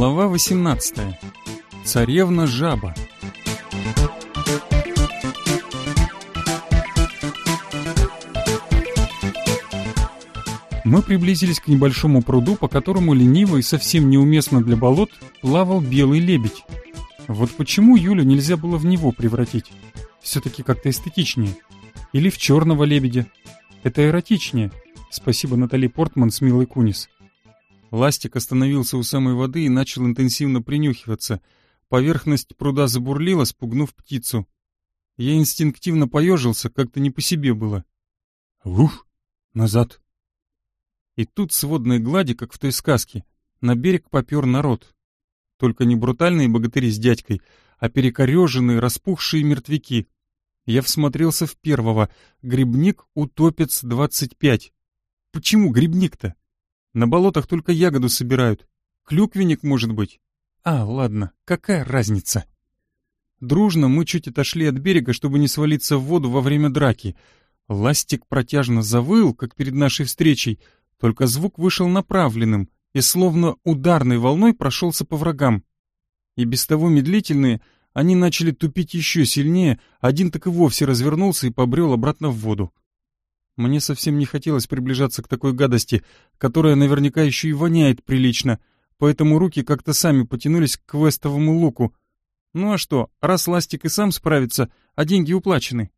Глава 18. Царевна жаба. Мы приблизились к небольшому пруду, по которому лениво и совсем неуместно для болот плавал белый лебедь. Вот почему Юлю нельзя было в него превратить? Все-таки как-то эстетичнее. Или в черного лебедя. Это эротичнее. Спасибо Натали Портман с Милой Кунис. Ластик остановился у самой воды и начал интенсивно принюхиваться. Поверхность пруда забурлила, спугнув птицу. Я инстинктивно поежился, как-то не по себе было. Ух, назад. И тут с водной глади, как в той сказке, на берег попер народ. Только не брутальные богатыри с дядькой, а перекореженные, распухшие мертвяки. Я всмотрелся в первого. Грибник утопец 25. Почему грибник-то? На болотах только ягоду собирают. Клюквенник, может быть. А, ладно, какая разница? Дружно мы чуть отошли от берега, чтобы не свалиться в воду во время драки. Ластик протяжно завыл, как перед нашей встречей, только звук вышел направленным и словно ударной волной прошелся по врагам. И без того медлительные, они начали тупить еще сильнее, один так и вовсе развернулся и побрел обратно в воду. Мне совсем не хотелось приближаться к такой гадости, которая наверняка еще и воняет прилично, поэтому руки как-то сами потянулись к квестовому луку. Ну а что, раз Ластик и сам справится, а деньги уплачены.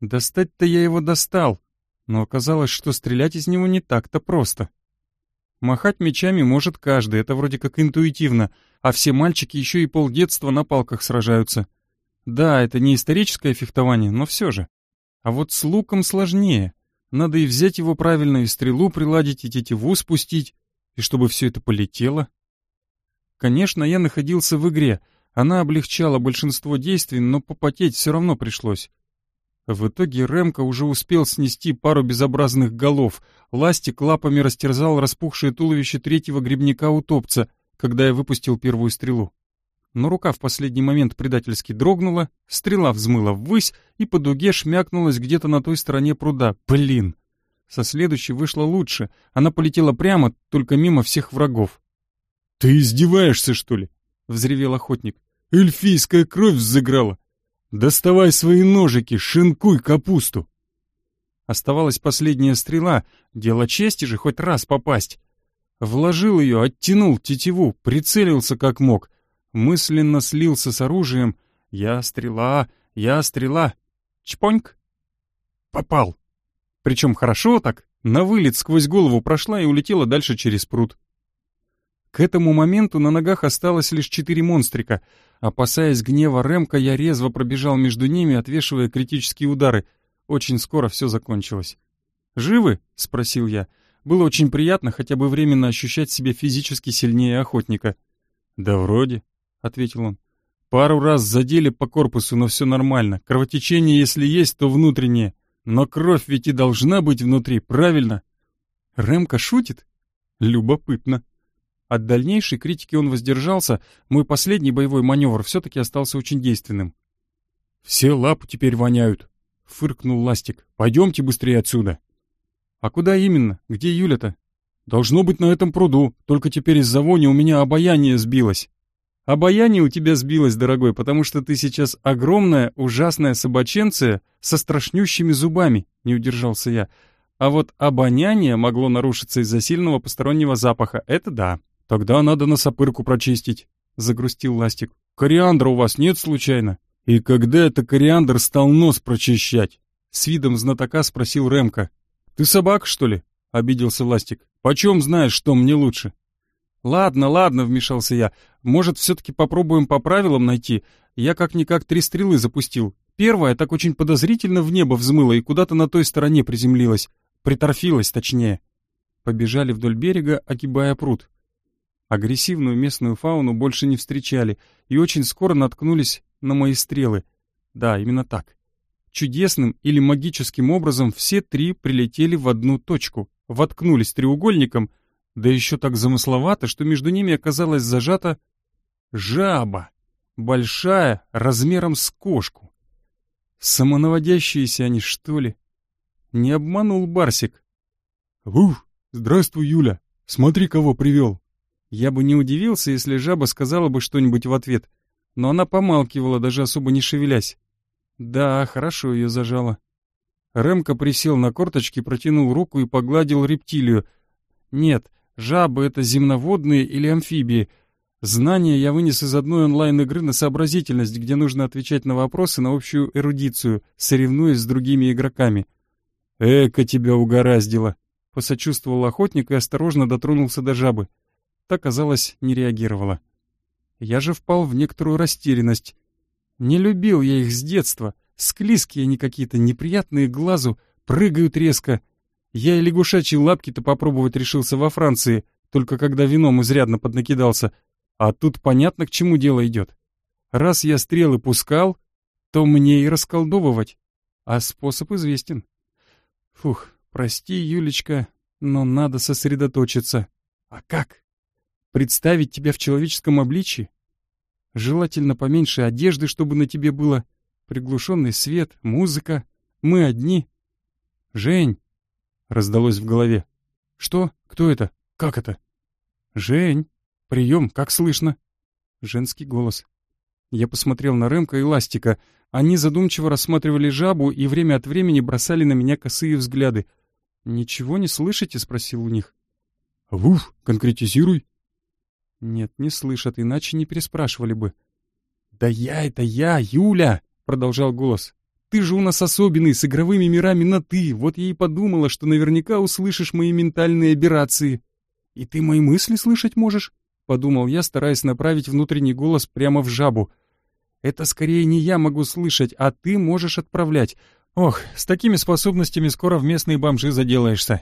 Достать-то я его достал, но оказалось, что стрелять из него не так-то просто. Махать мечами может каждый, это вроде как интуитивно, а все мальчики еще и полдетства на палках сражаются. Да, это не историческое фехтование, но все же. А вот с луком сложнее. Надо и взять его правильно, и стрелу приладить, и тетиву спустить, и чтобы все это полетело. Конечно, я находился в игре, она облегчала большинство действий, но попотеть все равно пришлось. В итоге Ремка уже успел снести пару безобразных голов, ластик лапами растерзал распухшее туловище третьего грибника-утопца, когда я выпустил первую стрелу но рука в последний момент предательски дрогнула, стрела взмыла ввысь и по дуге шмякнулась где-то на той стороне пруда. Блин! Со следующей вышло лучше. Она полетела прямо, только мимо всех врагов. «Ты издеваешься, что ли?» — взревел охотник. «Эльфийская кровь взыграла! Доставай свои ножики, шинкуй капусту!» Оставалась последняя стрела, дело чести же хоть раз попасть. Вложил ее, оттянул тетиву, прицелился как мог, мысленно слился с оружием. «Я стрела! Я стрела!» Чпоньк! Попал! Причем хорошо так, на вылет сквозь голову прошла и улетела дальше через пруд. К этому моменту на ногах осталось лишь четыре монстрика. Опасаясь гнева Ремка, я резво пробежал между ними, отвешивая критические удары. Очень скоро все закончилось. «Живы?» — спросил я. Было очень приятно хотя бы временно ощущать себя физически сильнее охотника. «Да вроде», ответил он. Пару раз задели по корпусу, но все нормально. Кровотечение, если есть, то внутреннее. Но кровь ведь и должна быть внутри, правильно? Ремка шутит? Любопытно. От дальнейшей критики он воздержался, мой последний боевой маневр все-таки остался очень действенным. «Все лапы теперь воняют», — фыркнул Ластик. «Пойдемте быстрее отсюда». «А куда именно? Где Юля-то?» «Должно быть на этом пруду, только теперь из-за вони у меня обаяние сбилось». Обаяние у тебя сбилось, дорогой, потому что ты сейчас огромная, ужасная собаченция со страшнющими зубами, не удержался я. А вот обоняние могло нарушиться из-за сильного постороннего запаха, это да. Тогда надо носопырку прочистить, загрустил Ластик. Кориандра у вас нет случайно? И когда это кориандр стал нос прочищать? С видом знатока спросил Ремка. Ты собака, что ли? Обиделся Ластик. Почем знаешь, что мне лучше? «Ладно, ладно», — вмешался я. «Может, все-таки попробуем по правилам найти? Я как-никак три стрелы запустил. Первая так очень подозрительно в небо взмыла и куда-то на той стороне приземлилась. Приторфилась, точнее». Побежали вдоль берега, огибая пруд. Агрессивную местную фауну больше не встречали и очень скоро наткнулись на мои стрелы. Да, именно так. Чудесным или магическим образом все три прилетели в одну точку, воткнулись треугольником — да еще так замысловато, что между ними оказалась зажата жаба, большая, размером с кошку. Самонаводящиеся они, что ли? Не обманул Барсик. «Ух, здравствуй, Юля, смотри, кого привел!» Я бы не удивился, если жаба сказала бы что-нибудь в ответ, но она помалкивала, даже особо не шевелясь. Да, хорошо ее зажало. Ремка присел на корточки, протянул руку и погладил рептилию. Нет, жабы — это земноводные или амфибии. Знания я вынес из одной онлайн-игры на сообразительность, где нужно отвечать на вопросы на общую эрудицию, соревнуясь с другими игроками. «Эка тебя угораздило!» — посочувствовал охотник и осторожно дотронулся до жабы. Та, казалось, не реагировала. Я же впал в некоторую растерянность. Не любил я их с детства. Склизкие они какие-то, неприятные глазу, прыгают резко. Я и лягушачьи лапки-то попробовать решился во Франции, только когда вином изрядно поднакидался. А тут понятно, к чему дело идет. Раз я стрелы пускал, то мне и расколдовывать. А способ известен. Фух, прости, Юлечка, но надо сосредоточиться. А как? Представить тебя в человеческом обличии? Желательно поменьше одежды, чтобы на тебе было. Приглушенный свет, музыка. Мы одни. Жень! Раздалось в голове. Что? Кто это? Как это? Жень! Прием, как слышно? Женский голос. Я посмотрел на Рэмка и Ластика. Они задумчиво рассматривали жабу и время от времени бросали на меня косые взгляды. «Ничего не слышите?» — спросил у них. «Вуф, конкретизируй», нет, не слышат, иначе не переспрашивали бы. «Да я это я, Юля!» — продолжал голос. «Ты же у нас особенный, с игровыми мирами на «ты». Вот я и подумала, что наверняка услышишь мои ментальные операции. И ты мои мысли слышать можешь?» — подумал я, стараясь направить внутренний голос прямо в жабу. «Это скорее не я могу слышать, а ты можешь отправлять. Ох, с такими способностями скоро в местные бомжи заделаешься».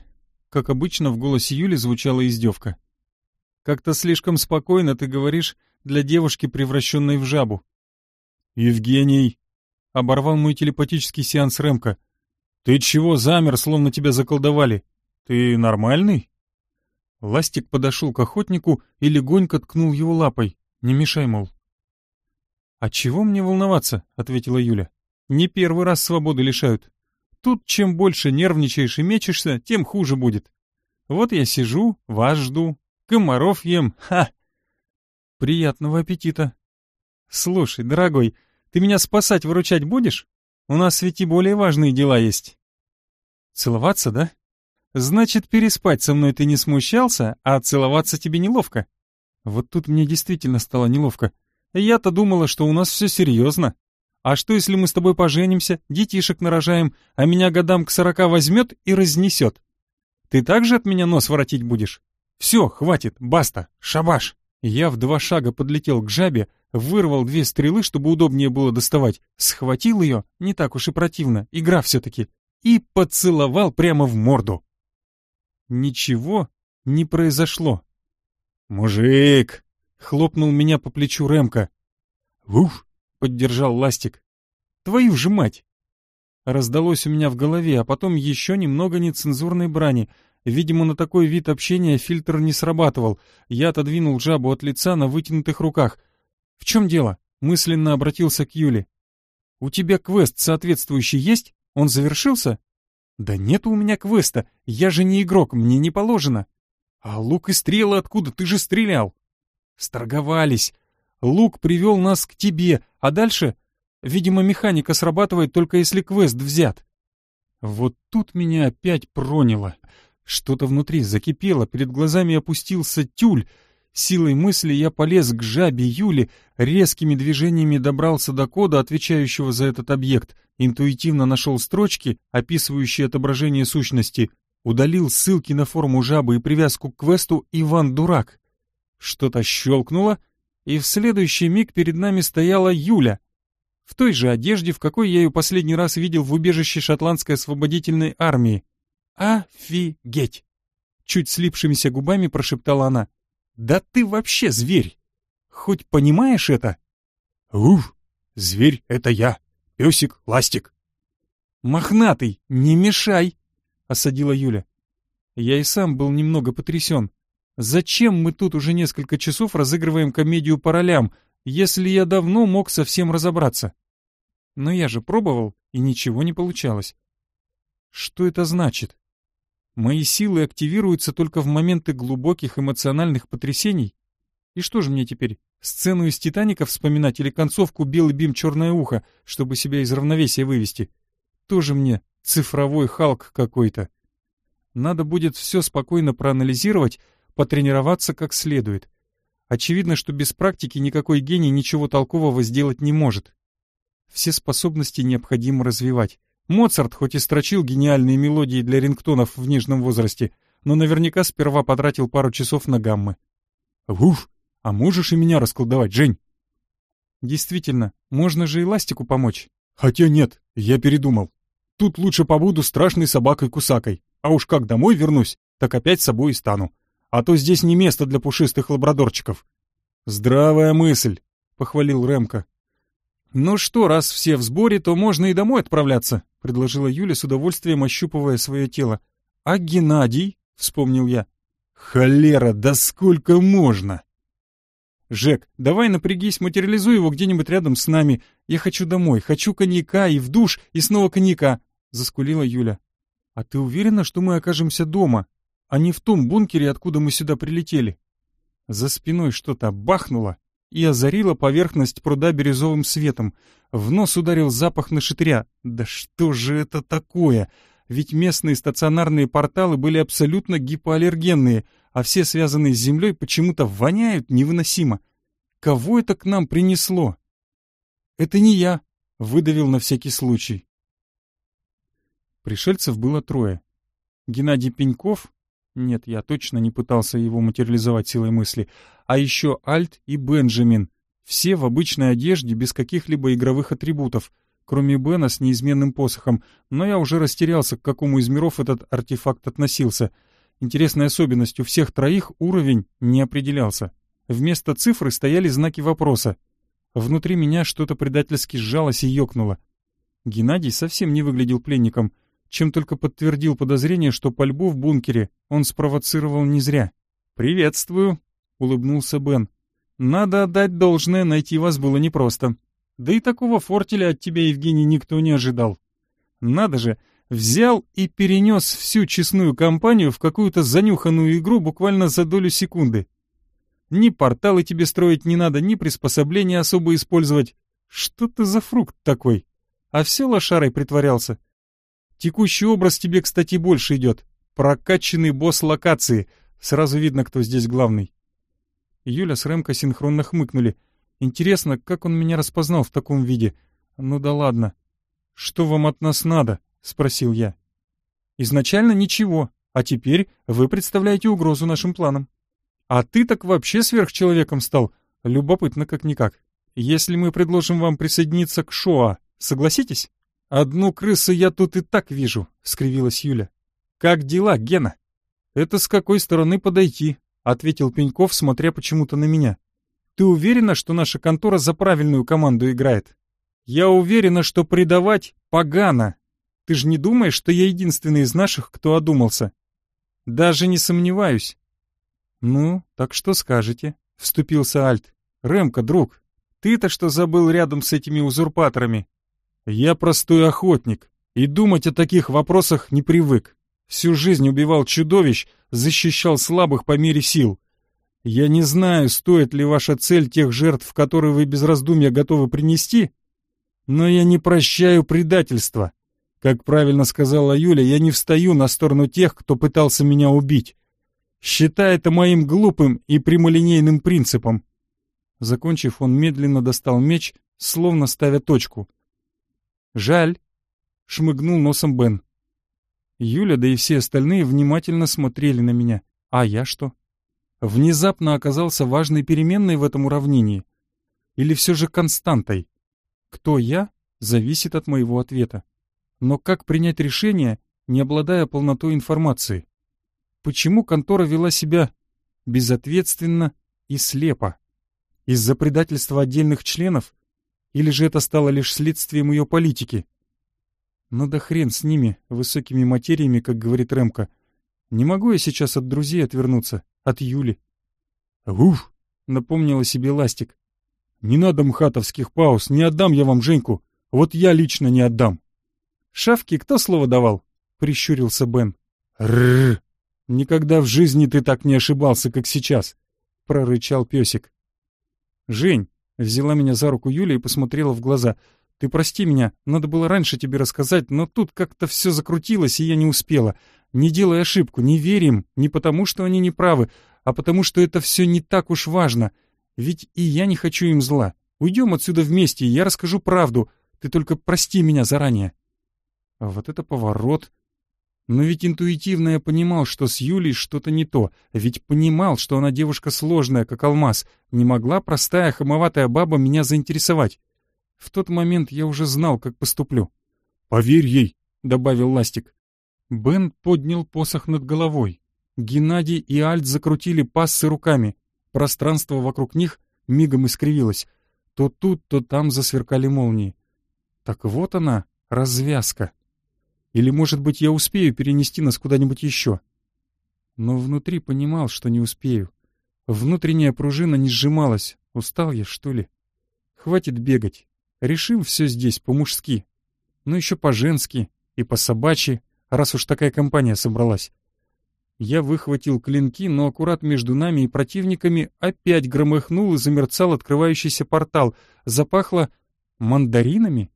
Как обычно, в голосе Юли звучала издевка. Как-то слишком спокойно ты говоришь для девушки, превращенной в жабу. Евгений, оборвал мой телепатический сеанс Рэмка. Ты чего замер, словно тебя заколдовали? Ты нормальный? Ластик подошел к охотнику и легонько ткнул его лапой. Не мешай, мол. «А чего мне волноваться?» — ответила Юля. «Не первый раз свободы лишают. Тут чем больше нервничаешь и мечешься, тем хуже будет. Вот я сижу, вас жду, Комаров ем, ха! Приятного аппетита. Слушай, дорогой, ты меня спасать, выручать будешь? У нас ведь и более важные дела есть. Целоваться, да? Значит, переспать со мной ты не смущался, а целоваться тебе неловко. Вот тут мне действительно стало неловко. Я-то думала, что у нас все серьезно. А что, если мы с тобой поженимся, детишек нарожаем, а меня годам к сорока возьмет и разнесет? Ты также от меня нос воротить будешь? «Все, хватит, баста, шабаш!» Я в два шага подлетел к жабе, вырвал две стрелы, чтобы удобнее было доставать, схватил ее, не так уж и противно, игра все-таки, и поцеловал прямо в морду. Ничего не произошло. «Мужик!» — хлопнул меня по плечу Ремка. «Уф!» — поддержал Ластик. «Твою же мать!» Раздалось у меня в голове, а потом еще немного нецензурной брани — Видимо, на такой вид общения фильтр не срабатывал. Я отодвинул жабу от лица на вытянутых руках. «В чем дело?» — мысленно обратился к Юле. «У тебя квест соответствующий есть? Он завершился?» «Да нет у меня квеста. Я же не игрок, мне не положено». «А лук и стрелы откуда? Ты же стрелял!» «Сторговались. Лук привел нас к тебе, а дальше...» «Видимо, механика срабатывает только если квест взят». Вот тут меня опять проняло. Что-то внутри закипело, перед глазами опустился тюль. Силой мысли я полез к жабе Юли, резкими движениями добрался до кода, отвечающего за этот объект, интуитивно нашел строчки, описывающие отображение сущности, удалил ссылки на форму жабы и привязку к квесту «Иван Дурак». Что-то щелкнуло, и в следующий миг перед нами стояла Юля. В той же одежде, в какой я ее последний раз видел в убежище шотландской освободительной армии. «Офигеть!» Чуть слипшимися губами прошептала она. «Да ты вообще зверь! Хоть понимаешь это?» «Уф! Зверь — это я! Песик, ластик!» «Мохнатый, не мешай!» — осадила Юля. Я и сам был немного потрясен. Зачем мы тут уже несколько часов разыгрываем комедию по ролям, если я давно мог совсем разобраться? Но я же пробовал, и ничего не получалось. Что это значит? Мои силы активируются только в моменты глубоких эмоциональных потрясений? И что же мне теперь, сцену из «Титаника» вспоминать или концовку «Белый бим, черное ухо», чтобы себя из равновесия вывести? Тоже мне цифровой Халк какой-то. Надо будет все спокойно проанализировать, потренироваться как следует. Очевидно, что без практики никакой гений ничего толкового сделать не может. Все способности необходимо развивать. Моцарт хоть и строчил гениальные мелодии для рингтонов в нежном возрасте, но наверняка сперва потратил пару часов на гаммы. «Уф, а можешь и меня расколдовать, Жень?» «Действительно, можно же эластику помочь». «Хотя нет, я передумал. Тут лучше побуду страшной собакой-кусакой, а уж как домой вернусь, так опять собой и стану. А то здесь не место для пушистых лабрадорчиков». «Здравая мысль», — похвалил Ремка. «Ну что, раз все в сборе, то можно и домой отправляться», — предложила Юля с удовольствием ощупывая свое тело. «А Геннадий?» — вспомнил я. «Холера, да сколько можно!» «Жек, давай напрягись, материализуй его где-нибудь рядом с нами. Я хочу домой, хочу коньяка и в душ, и снова коньяка», — заскулила Юля. «А ты уверена, что мы окажемся дома, а не в том бункере, откуда мы сюда прилетели?» За спиной что-то бахнуло и озарило поверхность пруда бирюзовым светом. В нос ударил запах нашатыря. «Да что же это такое?» ведь местные стационарные порталы были абсолютно гипоаллергенные, а все связанные с землей почему-то воняют невыносимо. Кого это к нам принесло? Это не я, выдавил на всякий случай. Пришельцев было трое. Геннадий Пеньков, нет, я точно не пытался его материализовать силой мысли, а еще Альт и Бенджамин, все в обычной одежде, без каких-либо игровых атрибутов, кроме Бена с неизменным посохом, но я уже растерялся, к какому из миров этот артефакт относился. Интересной особенностью всех троих уровень не определялся. Вместо цифры стояли знаки вопроса. Внутри меня что-то предательски сжалось и ёкнуло. Геннадий совсем не выглядел пленником, чем только подтвердил подозрение, что пальбу в бункере он спровоцировал не зря. «Приветствую», — улыбнулся Бен. «Надо отдать должное, найти вас было непросто. Да и такого фортеля от тебя, Евгений, никто не ожидал. Надо же, взял и перенес всю честную компанию в какую-то занюханную игру буквально за долю секунды. Ни порталы тебе строить не надо, ни приспособления особо использовать. Что ты за фрукт такой? А все лошарой притворялся. Текущий образ тебе, кстати, больше идет. Прокачанный босс локации. Сразу видно, кто здесь главный. Юля с Рэмко синхронно хмыкнули — Интересно, как он меня распознал в таком виде? Ну да ладно. Что вам от нас надо? Спросил я. Изначально ничего, а теперь вы представляете угрозу нашим планам. А ты так вообще сверхчеловеком стал. Любопытно как-никак. Если мы предложим вам присоединиться к Шоа, согласитесь? Одну крысу я тут и так вижу, скривилась Юля. Как дела, Гена? Это с какой стороны подойти? ответил Пеньков, смотря почему-то на меня. Ты уверена, что наша контора за правильную команду играет? Я уверена, что предавать погано. Ты же не думаешь, что я единственный из наших, кто одумался? Даже не сомневаюсь. Ну, так что скажете? Вступился Альт. Ремка, друг, ты-то что забыл рядом с этими узурпаторами? Я простой охотник, и думать о таких вопросах не привык. Всю жизнь убивал чудовищ, защищал слабых по мере сил. Я не знаю, стоит ли ваша цель тех жертв, которые вы без раздумья готовы принести, но я не прощаю предательства. Как правильно сказала Юля, я не встаю на сторону тех, кто пытался меня убить. Считай это моим глупым и прямолинейным принципом. Закончив, он медленно достал меч, словно ставя точку. «Жаль», — шмыгнул носом Бен. Юля, да и все остальные внимательно смотрели на меня. А я что? внезапно оказался важной переменной в этом уравнении? Или все же константой? Кто я, зависит от моего ответа. Но как принять решение, не обладая полнотой информации? Почему контора вела себя безответственно и слепо? Из-за предательства отдельных членов? Или же это стало лишь следствием ее политики? Ну да хрен с ними, высокими материями, как говорит Ремка. Не могу я сейчас от друзей отвернуться от Юли. «Уф!» — напомнила себе Ластик. «Не надо мхатовских пауз, не отдам я вам Женьку. Вот я лично не отдам». «Шавки кто слово давал?» — прищурился Бен. «Рррр! Никогда в жизни ты так не ошибался, как сейчас. — прорычал песик. «Жень!» — взяла меня за руку Юля и посмотрела в глаза. «Ты прости меня, надо было раньше тебе рассказать, но тут как-то все закрутилось, и я не успела. Не делай ошибку, не верь им, не потому что они не правы, а потому что это все не так уж важно. Ведь и я не хочу им зла. Уйдем отсюда вместе, и я расскажу правду. Ты только прости меня заранее». А вот это поворот. Но ведь интуитивно я понимал, что с Юлей что-то не то. Ведь понимал, что она девушка сложная, как алмаз. Не могла простая хамоватая баба меня заинтересовать. В тот момент я уже знал, как поступлю. «Поверь ей», — добавил Ластик. Бен поднял посох над головой. Геннадий и Альт закрутили пассы руками. Пространство вокруг них мигом искривилось. То тут, то там засверкали молнии. Так вот она, развязка. Или, может быть, я успею перенести нас куда-нибудь еще? Но внутри понимал, что не успею. Внутренняя пружина не сжималась. Устал я, что ли? Хватит бегать. Решим все здесь по-мужски. Ну еще по-женски и по-собачьи, раз уж такая компания собралась. Я выхватил клинки, но аккурат между нами и противниками опять громыхнул и замерцал открывающийся портал. Запахло мандаринами?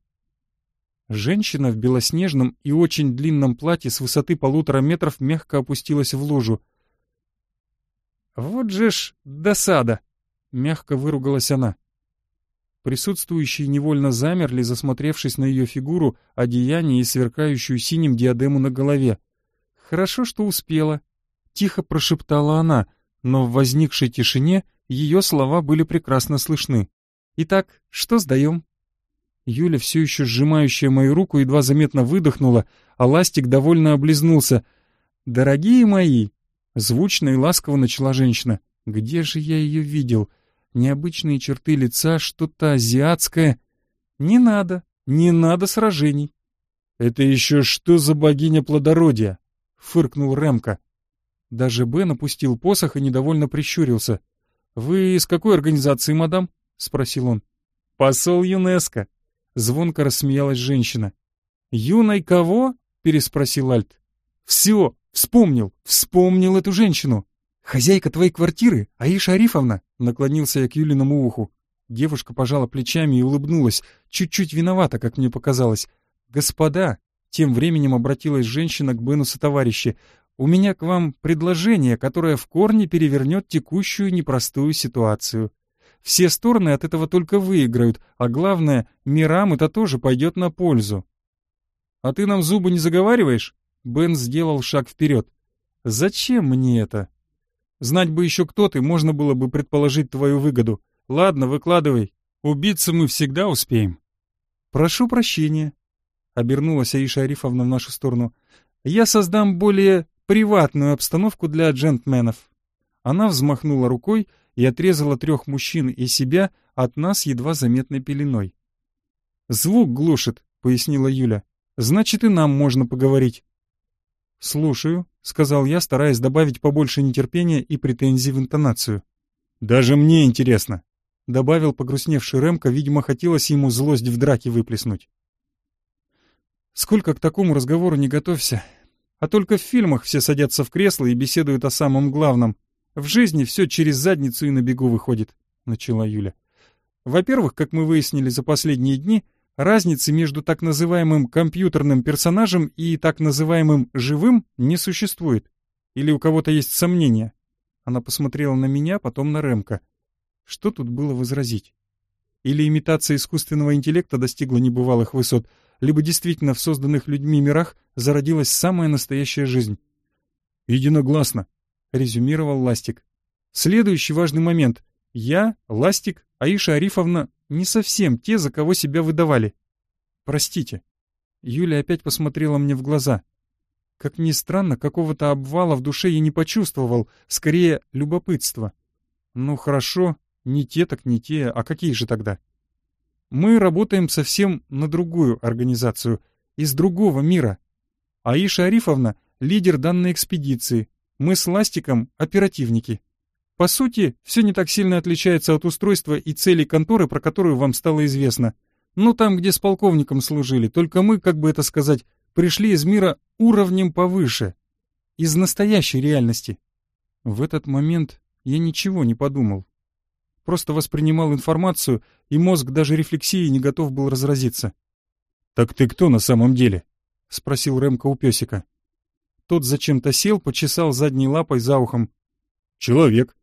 Женщина в белоснежном и очень длинном платье с высоты полутора метров мягко опустилась в лужу. «Вот же ж досада!» — мягко выругалась она. Присутствующие невольно замерли, засмотревшись на ее фигуру, одеяние и сверкающую синим диадему на голове. «Хорошо, что успела», — тихо прошептала она, но в возникшей тишине ее слова были прекрасно слышны. «Итак, что сдаем?» Юля, все еще сжимающая мою руку, едва заметно выдохнула, а Ластик довольно облизнулся. «Дорогие мои!» — звучно и ласково начала женщина. «Где же я ее видел? Необычные черты лица, что-то азиатское. Не надо, не надо сражений». «Это еще что за богиня плодородия?» — фыркнул Ремка. Даже Бен опустил посох и недовольно прищурился. «Вы из какой организации, мадам?» — спросил он. «Посол ЮНЕСКО», Звонко рассмеялась женщина. «Юной кого?» — переспросил Альт. «Все, вспомнил, вспомнил эту женщину. Хозяйка твоей квартиры, Аиша Арифовна», — наклонился я к Юлиному уху. Девушка пожала плечами и улыбнулась, чуть-чуть виновата, как мне показалось. «Господа», — тем временем обратилась женщина к Бену товарищи, «у меня к вам предложение, которое в корне перевернет текущую непростую ситуацию. Все стороны от этого только выиграют, а главное, мирам это тоже пойдет на пользу. «А ты нам зубы не заговариваешь?» Бен сделал шаг вперед. «Зачем мне это?» «Знать бы еще кто ты, можно было бы предположить твою выгоду. Ладно, выкладывай. Убиться мы всегда успеем». «Прошу прощения», — обернулась Аиша Арифовна в нашу сторону. «Я создам более приватную обстановку для джентльменов». Она взмахнула рукой, и отрезала трех мужчин и себя от нас едва заметной пеленой. «Звук глушит», — пояснила Юля. «Значит, и нам можно поговорить». «Слушаю», — сказал я, стараясь добавить побольше нетерпения и претензий в интонацию. «Даже мне интересно», — добавил погрустневший Ремка, видимо, хотелось ему злость в драке выплеснуть. «Сколько к такому разговору не готовься. А только в фильмах все садятся в кресло и беседуют о самом главном, в жизни все через задницу и на бегу выходит, начала Юля. Во-первых, как мы выяснили за последние дни, разницы между так называемым компьютерным персонажем и так называемым живым не существует. Или у кого-то есть сомнения? Она посмотрела на меня, потом на Ремка. Что тут было возразить? Или имитация искусственного интеллекта достигла небывалых высот, либо действительно в созданных людьми мирах зародилась самая настоящая жизнь. «Единогласно», — резюмировал Ластик. «Следующий важный момент. Я, Ластик, Аиша Арифовна не совсем те, за кого себя выдавали. Простите». Юля опять посмотрела мне в глаза. Как ни странно, какого-то обвала в душе я не почувствовал, скорее любопытство. Ну хорошо, не те так не те, а какие же тогда? Мы работаем совсем на другую организацию, из другого мира. Аиша Арифовна — лидер данной экспедиции, мы с Ластиком — оперативники. По сути, все не так сильно отличается от устройства и целей конторы, про которую вам стало известно. Ну, там, где с полковником служили, только мы, как бы это сказать, пришли из мира уровнем повыше. Из настоящей реальности. В этот момент Я ничего не подумал. Просто воспринимал информацию, и мозг даже рефлексии не готов был разразиться. «Так ты кто на самом деле?» — спросил Ремка у песика. Тот зачем-то сел, почесал задней лапой за ухом. «Человек».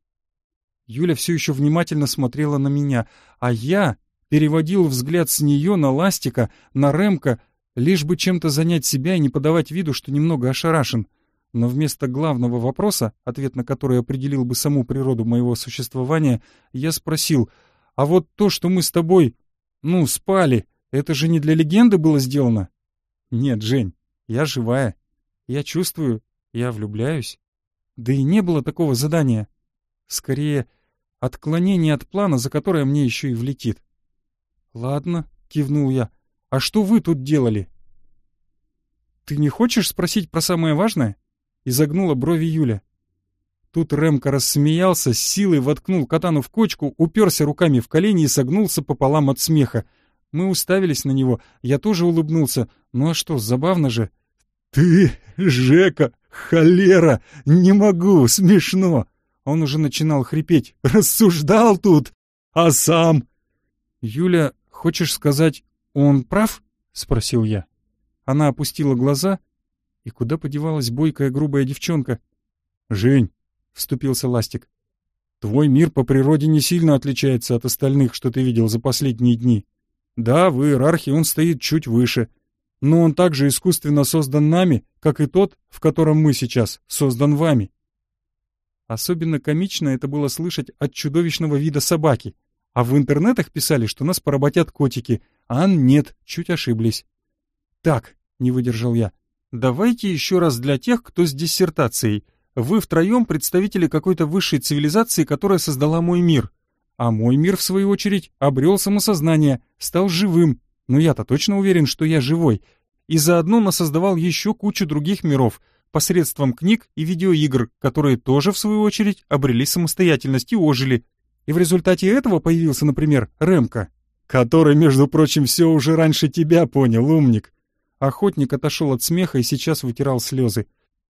Юля все еще внимательно смотрела на меня, а я переводил взгляд с нее на Ластика, на Ремка, лишь бы чем-то занять себя и не подавать виду, что немного ошарашен. Но вместо главного вопроса, ответ на который определил бы саму природу моего существования, я спросил, «А вот то, что мы с тобой, ну, спали, это же не для легенды было сделано?» «Нет, Жень, я живая. Я чувствую, я влюбляюсь. Да и не было такого задания. Скорее, отклонение от плана, за которое мне еще и влетит». «Ладно», — кивнул я, — «А что вы тут делали?» «Ты не хочешь спросить про самое важное?» — изогнула брови Юля. Тут Ремка рассмеялся, с силой воткнул катану в кочку, уперся руками в колени и согнулся пополам от смеха. Мы уставились на него, я тоже улыбнулся. Ну а что, забавно же. «Ты, Жека, холера! Не могу, смешно!» Он уже начинал хрипеть. «Рассуждал тут! А сам...» «Юля, хочешь сказать, «Он прав?» — спросил я. Она опустила глаза, и куда подевалась бойкая грубая девчонка? «Жень», — вступился Ластик, — «твой мир по природе не сильно отличается от остальных, что ты видел за последние дни. Да, в иерархии он стоит чуть выше, но он также искусственно создан нами, как и тот, в котором мы сейчас, создан вами». Особенно комично это было слышать от чудовищного вида собаки, а в интернетах писали, что нас поработят котики — а нет, чуть ошиблись. Так, не выдержал я. Давайте еще раз для тех, кто с диссертацией. Вы втроем представители какой-то высшей цивилизации, которая создала мой мир. А мой мир, в свою очередь, обрел самосознание, стал живым. Но я-то точно уверен, что я живой. И заодно насоздавал еще кучу других миров, посредством книг и видеоигр, которые тоже, в свою очередь, обрели самостоятельность и ожили. И в результате этого появился, например, Ремка, который, между прочим, все уже раньше тебя понял, умник. Охотник отошел от смеха и сейчас вытирал слезы.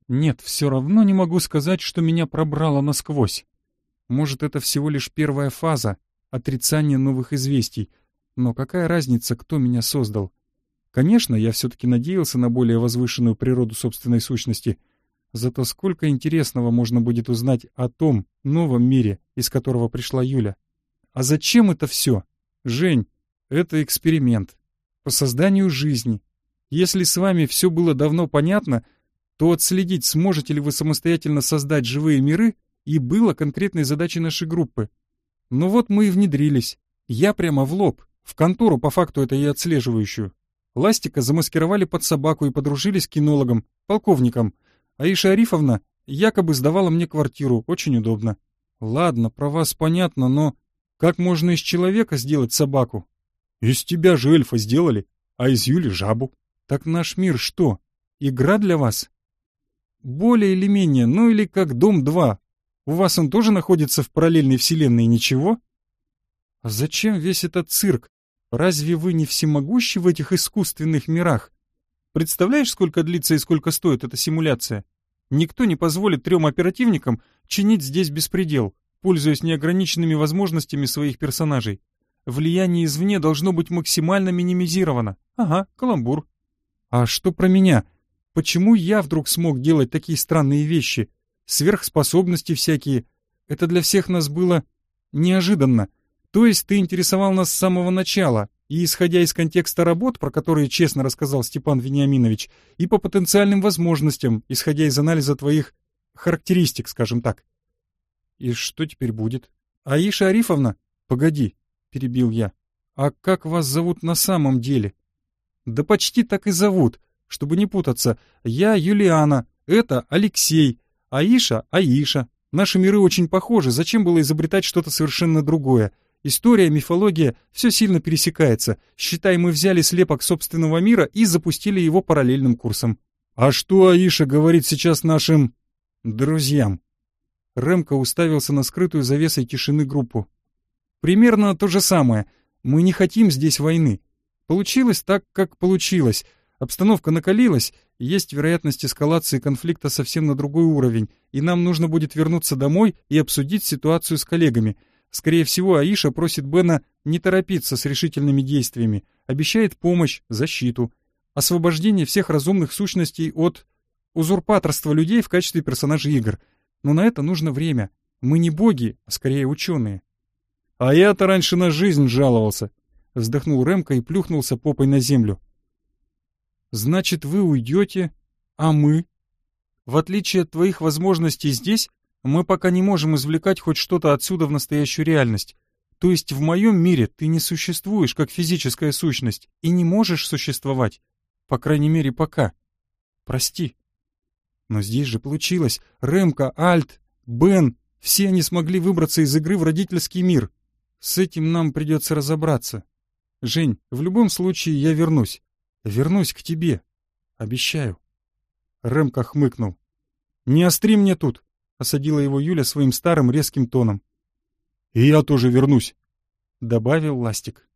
Нет, все равно не могу сказать, что меня пробрало насквозь. Может, это всего лишь первая фаза, отрицание новых известий. Но какая разница, кто меня создал? Конечно, я все-таки надеялся на более возвышенную природу собственной сущности. Зато сколько интересного можно будет узнать о том новом мире, из которого пришла Юля. А зачем это все? Жень, это эксперимент. По созданию жизни. Если с вами все было давно понятно, то отследить, сможете ли вы самостоятельно создать живые миры, и было конкретной задачей нашей группы. Но вот мы и внедрились. Я прямо в лоб, в контору по факту это и отслеживающую. Ластика замаскировали под собаку и подружились к кинологам, полковникам. Аиша Арифовна якобы сдавала мне квартиру, очень удобно. Ладно, про вас понятно, но как можно из человека сделать собаку? Из тебя же эльфа сделали, а из Юли жабу. Так наш мир что, игра для вас? Более или менее, ну или как Дом-2. У вас он тоже находится в параллельной вселенной, ничего? А зачем весь этот цирк? Разве вы не всемогущи в этих искусственных мирах? Представляешь, сколько длится и сколько стоит эта симуляция? Никто не позволит трем оперативникам чинить здесь беспредел пользуясь неограниченными возможностями своих персонажей. Влияние извне должно быть максимально минимизировано. Ага, каламбур. А что про меня? Почему я вдруг смог делать такие странные вещи? Сверхспособности всякие. Это для всех нас было неожиданно. То есть ты интересовал нас с самого начала, и исходя из контекста работ, про которые честно рассказал Степан Вениаминович, и по потенциальным возможностям, исходя из анализа твоих характеристик, скажем так. И что теперь будет? Аиша Арифовна? Погоди, перебил я. А как вас зовут на самом деле? Да почти так и зовут, чтобы не путаться. Я Юлиана, это Алексей, Аиша — Аиша. Наши миры очень похожи, зачем было изобретать что-то совершенно другое? История, мифология — все сильно пересекается. Считай, мы взяли слепок собственного мира и запустили его параллельным курсом. А что Аиша говорит сейчас нашим... друзьям? Ремко уставился на скрытую завесой тишины группу. «Примерно то же самое. Мы не хотим здесь войны. Получилось так, как получилось. Обстановка накалилась, есть вероятность эскалации конфликта совсем на другой уровень, и нам нужно будет вернуться домой и обсудить ситуацию с коллегами. Скорее всего, Аиша просит Бена не торопиться с решительными действиями, обещает помощь, защиту, освобождение всех разумных сущностей от узурпаторства людей в качестве персонажей игр. Но на это нужно время. Мы не боги, а скорее ученые. «А я-то раньше на жизнь жаловался», — вздохнул Ремка и плюхнулся попой на землю. Значит, вы уйдете, а мы? В отличие от твоих возможностей здесь, мы пока не можем извлекать хоть что-то отсюда в настоящую реальность. То есть в моем мире ты не существуешь как физическая сущность и не можешь существовать. По крайней мере, пока. Прости. Но здесь же получилось. Ремка, Альт, Бен, все они смогли выбраться из игры в родительский мир. С этим нам придется разобраться. Жень, в любом случае я вернусь. Вернусь к тебе. Обещаю. Рэмка хмыкнул. «Не остри мне тут!» — осадила его Юля своим старым резким тоном. «И я тоже вернусь», — добавил Ластик.